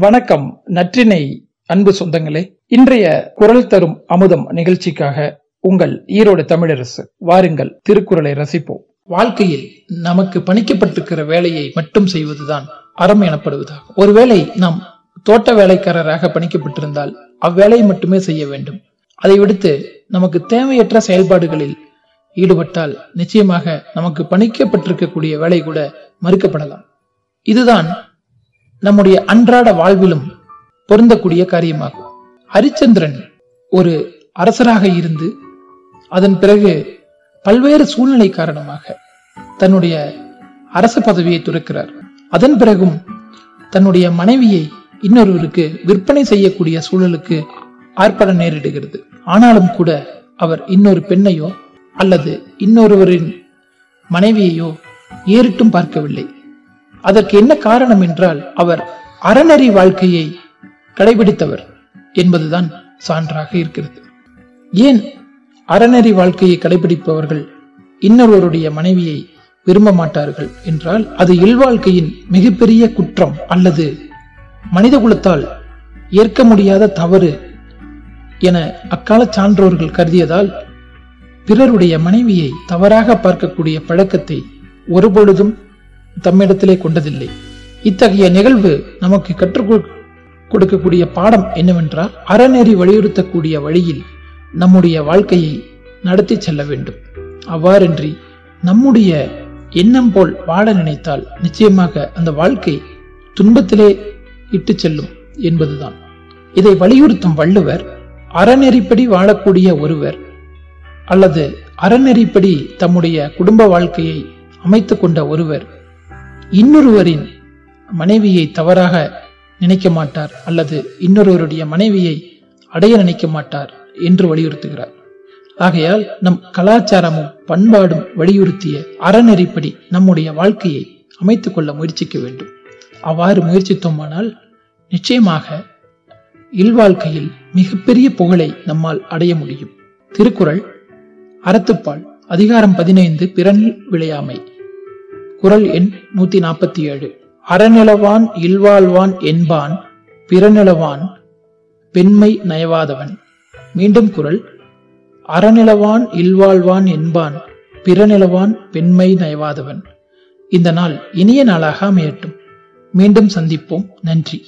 வணக்கம் நற்றினை அன்பு சொந்தங்களே. இன்றைய குரல் தரும் அமுதம் நிகழ்ச்சிக்காக உங்கள் ஈரோடு தமிழரசு வாருங்கள் திருக்குறளை ரசிப்போம். வாழ்க்கையில் நமக்கு பணிக்கப்பட்டிருக்கிற வேலையை மட்டும் செய்வதுதான் அறம் எனப்படுவதாகும். ஒருவேளை நாம் தோட்ட வேலைக்காரராக பணிக்கப்பட்டிருந்தால் அவ்வேலையை மட்டுமே செய்ய வேண்டும். அதை விடுத்து நமக்கு தேவையற்ற செயல்பாடுகளில் ஈடுபட்டால் நிச்சயமாக நமக்கு பணிக்கப்பட்டிருக்கக்கூடிய வேலை கூட மறுக்கப்படலாம். இதுதான் நம்முடைய அன்றாட வாழ்விலும் பொருந்தக்கூடிய காரியமாகும். ஹரிச்சந்திரன் ஒரு அரசராக இருந்து அதன் பிறகு பல்வேறு சூழ்நிலை காரணமாக தன்னுடைய அரச பதவியை துறக்கிறார். அதன் பிறகும் தன்னுடைய மனைவியை இன்னொருவருக்கு விற்பனை செய்யக்கூடிய சூழலுக்கு ஆர்ப்பட நேரிடுகிறது. ஆனாலும் கூட அவர் இன்னொரு பெண்ணையோ அல்லது இன்னொருவரின் மனைவியையோ ஏறிட்டும் பார்க்கவில்லை. அதற்கு என்ன காரணம் என்றால் அவர் அறநெறி வாழ்க்கையை கடைபிடித்தவர் என்பதுதான் சான்றாக இருக்கிறது. ஏன் அறநெறி வாழ்க்கையை கடைபிடிப்பவர்கள் இன்னொருவருடைய மனைவியை விரும்ப மாட்டார்கள் என்றால் அது இல்வாழ்க்கையின் மிகப்பெரிய குற்றம் அல்லது மனித குலத்தால் ஏற்க முடியாத தவறு என அக்கால சான்றோர்கள் கருதியதால் பிறருடைய மனைவியை தவறாக பார்க்கக்கூடிய பழக்கத்தை ஒருபொழுதும் தம்மிடத்திலே கொண்டதில்லை. இத்தகைய நிகழ்வு நமக்கு கற்றுக் கொடுக்கக்கூடிய பாடம் என்னவென்றால் அறநெறி வலியுறுத்தக்கூடிய வழியில் நம்முடைய வாழ்க்கையை நடத்தி செல்ல வேண்டும். அவ்வாறின்றி நம்முடைய எண்ணம் போல் வாழ நினைத்தால் நிச்சயமாக அந்த வாழ்க்கை துன்பத்திலே இட்டு செல்லும் என்பதுதான். இதை வலியுறுத்தும் வள்ளுவர் அறநெறிப்படி வாழக்கூடிய ஒருவர் அல்லது அறநெறிப்படி தம்முடைய குடும்ப வாழ்க்கையை அமைத்து கொண்ட ஒருவர் இன்னொருவரின் மனைவியை தவறாக நினைக்க மாட்டார் அல்லது இன்னொருவருடைய மனைவியை அடைய நினைக்க மாட்டார் என்று வலியுறுத்துகிறார். ஆகையால் நம் கலாச்சாரமும் பண்பாடும் வலியுறுத்திய அறநெறிப்படி நம்முடைய வாழ்க்கையை அமைத்து கொள்ள முயற்சிக்க வேண்டும். அவ்வாறு முயற்சித்தோமானால் நிச்சயமாக இல்வாழ்க்கையில் மிகப்பெரிய புகழை நம்மால் அடைய முடியும். திருக்குறள் அறத்துப்பால் அதிகாரம் பதினைந்து பிறன் விளையாமை. குரல் எண் நூத்தி நாற்பத்தி ஏழு. அறநிலவான் இல்வாழ்வான் என்பான் பிறநிலவான் பெண்மை நயவாதவன். மீண்டும் குரல் அறநிலவான் இல்வாழ்வான் என்பான் பிறநிலவான் பெண்மை நயவாதவன். இந்த நாள் இனிய நாளாக அமையட்டும். மீண்டும் சந்திப்போம். நன்றி.